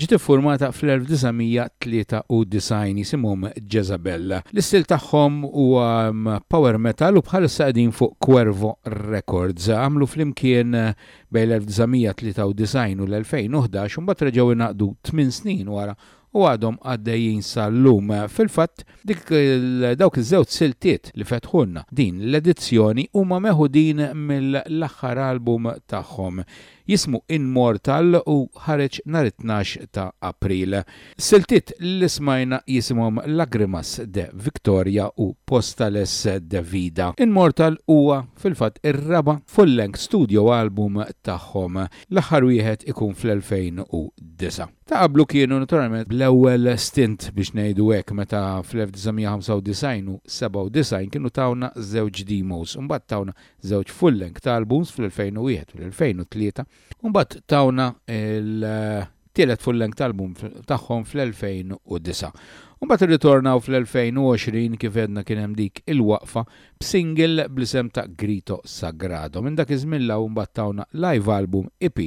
Ġiet iffurmata fl-1993, jisimhom Jezabel. L-istil tagħhom huwa power metal u bħalissa qegħdin fuq Cuervo Records. Għamlu flimkien bejn l-1993 u l-2011 u mbagħad reġgħu ingħaqdu tmien snin wara u għadhom għaddejjin sal-lum. Fil-fatt, dik dawk iż-żewġ siltiet li fetħulna din l-edizzjoni huma meħudin mill-aħħar album tagħhom, Jismu Inmortal u ħareġ nhar it-tnax ta' April. Siltiet li smajna jisimhom Lagrimas de Victoria u Postales de Vida. Inmortal huwa fil-fatt ir-raba' full-length studio album tagħhom, l-aħħar wieħed ikun fl-2009. Ta' qablu kienu naturalment bl-ewwel stint biex ngħidu hekk meta fl-1995 u 97 kienu tawna żewġ demos u mbagħad tawna żewġ full-length albums fl-2001 u l-2003 u mbagħad tawna il-tielet full-length album tagħhom fl-2009. U mbagħad irritornaw fl-2020 kif għedna kien hemm dik il-waqfa b'single bl-isem ta' Grito Sagrado. Minn dak iż-żmien l-hawn mbagħad tawna live album, EP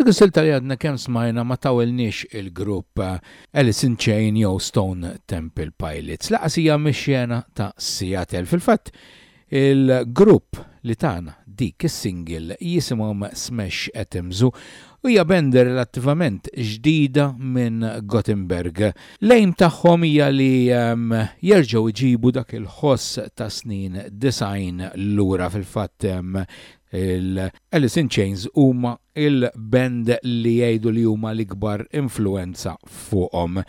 Dik is-silta li għadna kemm smajna ma tawilniex il-grupp eh, Alice in Chain jew Stone Temple Pilots. Laqas hija mix-xena ta' Seattle. Fil-fatt, il-grupp li tana dik is-single jisimhom Smash Atoms u Hija band relattivament ġdida minn Gothenburg. L-aim tagħhom hija li jerġgħu jġibu dak il-ħoss ta' snin disgħin lura. Fil-fatt l-Alice in Chains huma l-band li jgħidu li huma l-ikbar influwenza fuqhom.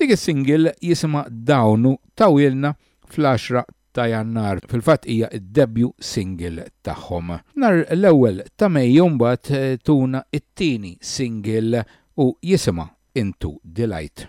Dik is-single jisimha Dawn u tawhielna fl-10 ta' Jannar, fil-fatt hija d-debut single tagħhom. Nhar l-ewwel ta' Mejju mbagħad tuna t-tieni single u jisimha Into the Light.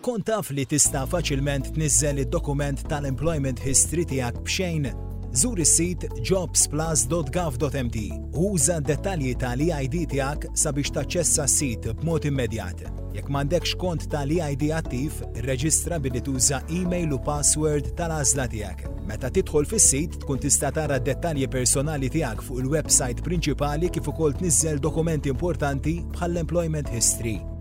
Kont taf li tista' faċilment tniżżel id-dokument tal-employment history tiegħek b'xejn? Żur is-sit jobsplus.gov.mt u uża d-dettalji tal-EID tiegħek sabiex taċċessa s-sit b'mod immedjat. Jekk m'għandekx kont tal-EID attiv, irreġistra billi tuża email u password tal-għażla tiegħek. Meta tidħol fis-sit, tkun tista' tara d-dettalji personali tiegħek fuq il-websajt prinċipali kif ukoll tniżżel dokumenti importanti bħall-employment history.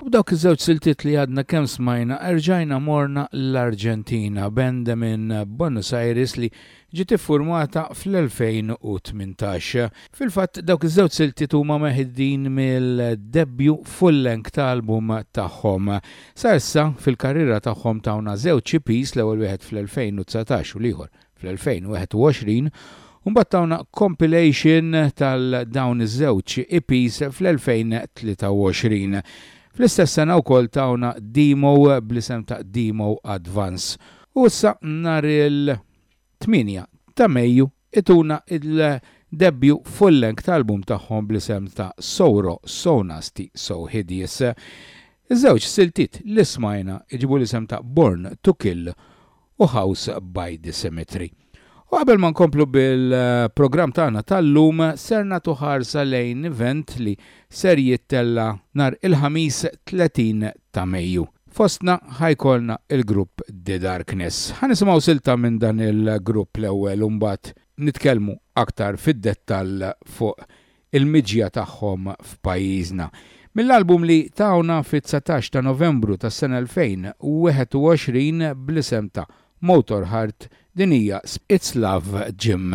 U b'dawk iż-żewġ siltiet li għadna kemm smajna erġajna morna l-Arġentina, band minn Buenos Aires li ġiet iffurmata fl-2018. Fil-fatt dawk iż-żewġ siltiet huma meħdin mill-debju full-length ta' album tagħhom. Sa issa fil-karriera tagħhom tawna żewġ EPs, l-ewwel wieħed fl-2019 u l-ieħor fl-2021 u mbagħad tawna compilation tal dawn iż-żewġ EPs fl-2023. Fl-istess sena wkoll tawna demo bl-isem ta' Demo Advance. U issa nhar il-8 ta' Mejju ituna il-debut full-length album tagħhom bl-isem ta' So Raw, So Nasty, So Hideous. Iż-żewġ siltiet li smajna iġibu l-isem ta' Born to Kill u House by the Cemetery. U qabel ma nkomplu bil-programm tagħna tal-lum ser nagħtu ħarsa lejn event li ser jittella' nhar il-Ħamis 30 ta' Mejju. Fostna ħa jkollna il-grupp The Darkness. Ħa nisimgħu silta minn dan il-grupp l-ewwel u mbagħad nitkellmu aktar fid-dettall fuq il-miġja tagħhom f'pajjiżna. Mill-album li tawna fit-dsatax ta' Novembru tas-sena 2021 bl-isem ta' Motor Heart, din hija It's Love Jim.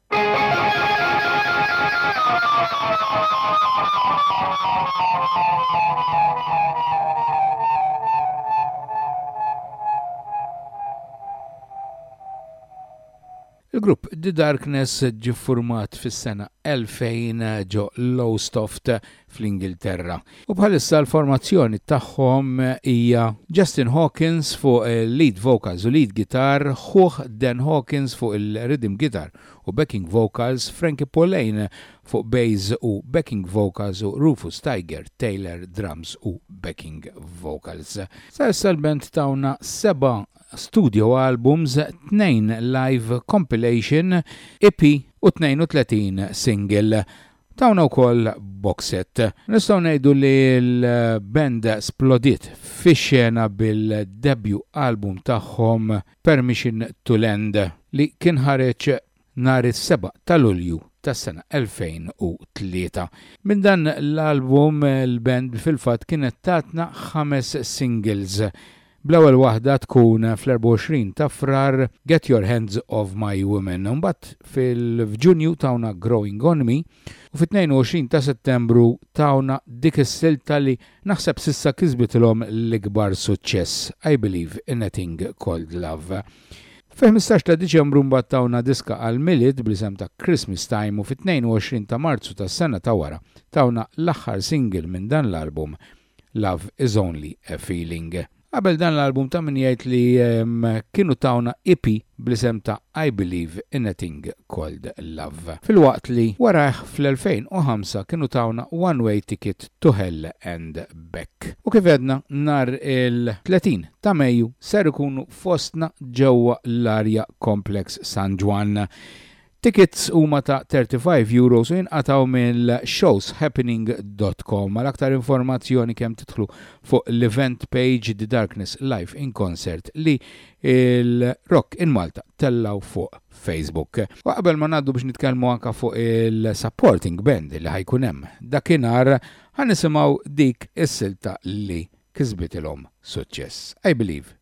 Il-grupp The Darkness ġie ffurmat fis-sena 2000 ġo Lowestoft, fl-Ingilterra u bħalissa l-formazzjoni tagħhom hija Justin Hawkins fuq il-lead vocals u lead guitar, ħuh Dan Hawkins fuq il-rhythm guitar u backing vocals, Frankie Pulleine fuq bass u backing vocals u Rufus Tiger Taylor drums u backing vocals. Sa issa l-band tawna seba' studio albums, tnejn live compilation, EP u 32 single. Tawna wkoll box set. Nistgħu ngħidu li l-band splodiet fix-xena bil-debut album tagħhom Permission to Land li kien ħareġ nhar is-seba' ta' Lulju tas-sena 2003. Minn dan l-album il-band fil-fatt kienet tatna ħames singles Bl-ewwel waħda tkun fl-24 ta' Frar Get Your Hands Off My Women, imbagħad fil-f'Ġunju tawna Growing On Me u fit-22 ta' Settembru tawna dik is-silta li naħseb s'issa kisbitilhom l-ikbar suċċess, I Believe In A Thing Called Love. Fil-ħmistax ta' Diċembru mbagħad tawna diska għall-Milied bl-isem ta' Christmas Time u fit-22 ta' Marzu tas-sena ta' wara tawna l-aħħar single minn dan l-album Love is only a feeling. Qabel dan l-album ta' min jgħid li kienu tawna EP bl-isem ta' I Believe in a Thing Called Love. Filwaqt li warajh fl-2005 kienu tawna One Way Ticket to Hell and Back. U kif għedna, nhar il-30 ta' Mejju ser ikunu fostna ġewwa l-Aria Complex San Ġwann. Tickets huma ta' €35 u jinqatgħu mill-showshappening dot com. Għal aktar informazzjoni kemm tidħlu fuq l-event page The Darkness Live in Concert li l-Rock in Malta tellgħu fuq Facebook. U qabel ma ngħaddu biex nitkellmu anke fuq il-supporting band li ħa jkun hemm dakinhar, ħa nisimgħu dik is-silta li kisbitilhom suċċess, I Believe.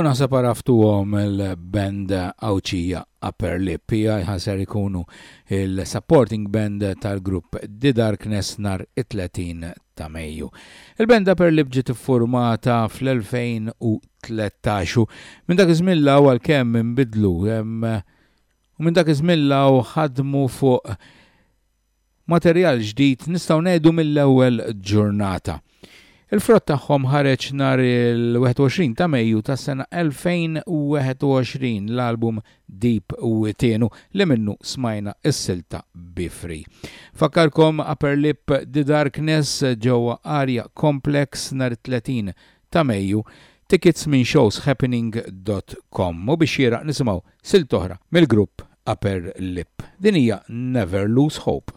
U naħseb għaraftu għom il-band għawċija Upper Lip, pija jħasar ikunu il-supporting band tal-grupp The Darkness nar 30 ta' Mejju. Il-Benda per Lip ġiet iffurmata fl-2013 u minn dak iż-żmien 'l hawn għalkemm inbidlu u minn dak iż-żmien 'l hawn ħadmu fuq materjal ġdid nistgħu ngħidu mill-ewwel ġurnata. Il-frott tagħhom ħareġ nhar il-21 ta' Mejju tas-sena 2021 l-album Deep u Tienu li minnu smajna s-silta Be Free. Nfakkarkom Upper Lip The Darkness ġewwa Aria Complex nhar it-30 ta' Mejju. Tickets minn showshappening dot com. U bix-xieraq nisimgħu silta oħra mill-grupp Upper Lip. Din hija Never Lose Hope.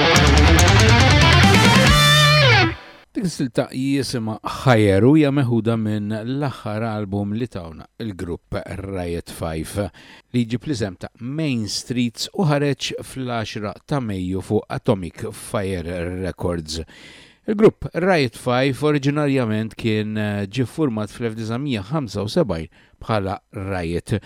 Din silta jisima Higher u hija meħuda minn l-aħħar album li tawna il-grupp Riot 5 li jġib l-isem ta' Main Streets u ħareġ fl-10 ta' Mejju fuq Atomic Fire Records. Il-grupp Riot 5 oriġinarjament kien ġie format fl-1975 bħala rajiet.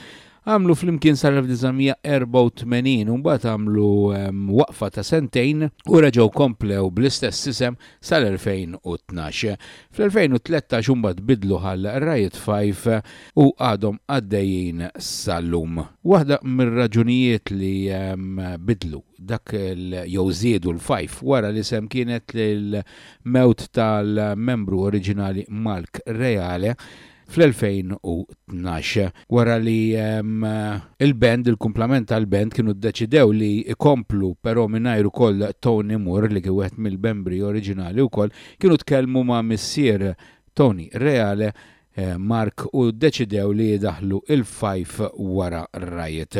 Għamlu flimkien sal-1984 u mbagħad għamlu ehm, waqfa ta' sentejn u reġgħu komplew bl-istess isem sal-2012. Fl-2013 mbagħad bidlu għal Riot 5 u għadhom għaddejjin sal-lum. Waħda mir-raġunijiet li ehm, bidlu dak jew żiedu l-fajf wara li sem kienet l-mewt tal-membru oriġinali Mark Reale fl-2012, wara li l-band, il-kumplament tal-band kienu ddeċidew li jkomplu però mingħajr ukoll Tony Moore li kien wieħed mill-membri oriġinali wkoll, kienu tkellmu ma' missier Tony Reale, Mark u ddeċidew li jdaħħlu il-Five wara Riot.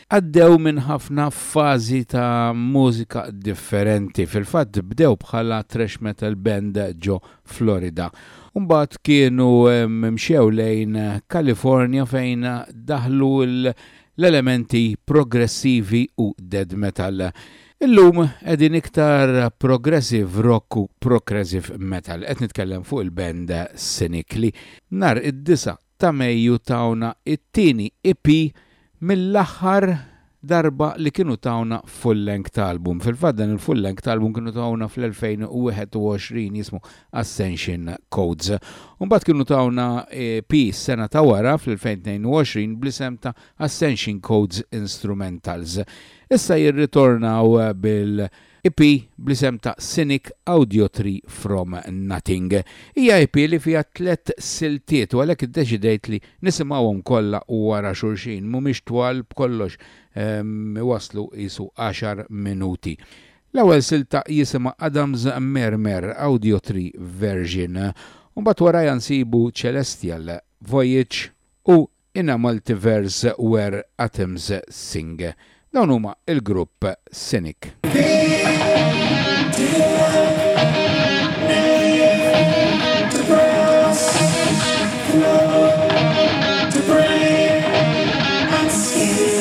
Għaddew minn ħafna fażi ta' mużika differenti, fil-fatt bdew bħala thrash metal band ġo Florida u mbagħad kienu mxew lejn Kalifornja fejn daħlu l-elementi progressivi u dead metal. Illum qegħdin iktar progressive rock u procressive metal. Qed nitkellem fuq il-band Cynically. Nhar id-Disgħa ta' Mejju tawna t-tieni EP mill-aħħar darba li kienu tawna full-length album. Fil-fatt dan il-full-length album kienu tawna fl-2021 jismu Ascension Codes. U mbagħad kienu tawna EP s-sena ta' wara fl-2022 bl-isem ta' Ascension Codes Instrumentals. Issa jirritornaw bil- EP bl-isem ta' Scenic Audiotree From Nothing. Hija EP li fiha tliet siltiet u għalhekk iddeċidejt li nisimgħuhom kollha wara xulxin. Mhumiex twal b'kollox, iwasslu qisu għaxar minuti. L-ewwel silta jisimha Adam's Mermer, Audiotree Version, u mbagħad warajha nsibu Celestial, Voyage u in a multiverse where atoms sing. Dawn huma l-grupp Cynic.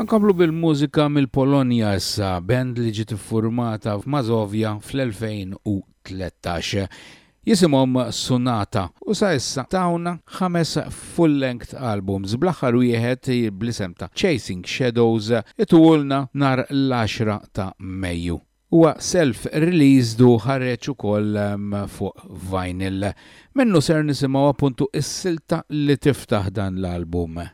Nkomplu bil-mużika mill-Polonja issa, band li ġiet iffurmata f'Mazovja fl-2013. Jisimhom Sunata u sa issa tawna ħames full-length albums, bl-aħħar wieħed bl-isem ta' Chasing Shadows ituwulna nhar l-għaxra ta' Mejju. Huwa self-released u ħareġ ukoll fuq vinyl. Minnu ser nisimgħu appuntu s-silta li tiftaħ dan l-album,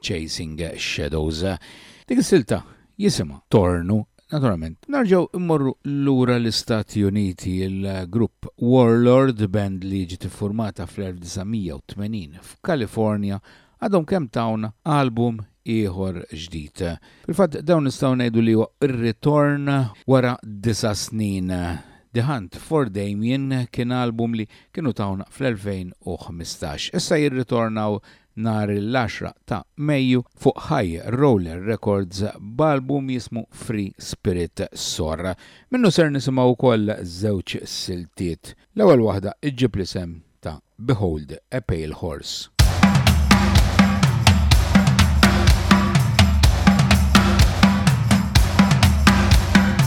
Chasing Shadows. Dik is-silta jisimha Tornu. Naturalment, narġgħu mmorru lura l-Istati Uniti. Il-grupp Warlord, band li ġiet iffurmata fl-1980 f'Kalifornja, għadhom kemm tawna album ieħor ġdid. Fil-fatt, dawn nistgħu ngħidu li huwa r-ritorn wara disa' snin. The Hunt for Damien kien album li kienu tawna fl-2015. Issa jirritornaw nhar il-għaxra ta' Mejju fuq High Roller Records b'album jismu Free Spirit Sor. Minnu ser nisimgħu wkoll żewġ siltiet. L-ewwel waħda ġġib l-isem ta' Behold a Pale Horse.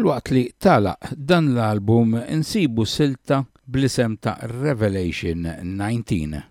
Filwaqt li tala dan l-album insibu silta bl-isem ta' Revelation 19.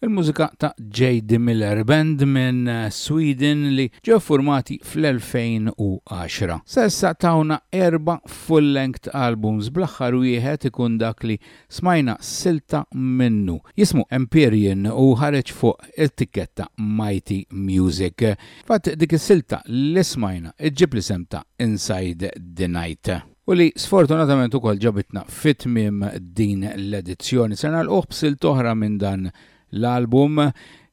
Il-mużika ta' J.D. Miller Band minn Sweden li ġew ffurmati fl-2010. Sa issa tawna erba' full-length albums bl-aħħar wieħed ikun dak li smajna silta minnu. Jismu Empyrean u ħareġ fuq it-tikketta Mighty Music. Fatt dik is-silta li smajna ġġib l-isem ta' Inside the Night. u li sfortunatament ukoll ġabitna fi tmiem din l-edizzjoni. Se nagħlquh b'silt oħra minn dan l-album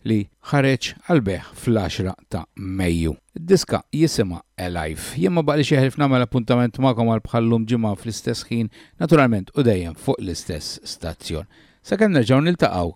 li ħareġ għall-bejgħ fl-10 ta' Mejju. Id-diska jisimha Alive. Jien ma baqlix jeħlif nagħmel appuntament magħkom għal bħal-lum ġimgħa fl-istess ħin, naturalment u dejjem fuq l-istess stazzjon. Sakemm nerġgħu niltaqgħu,